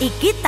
kanca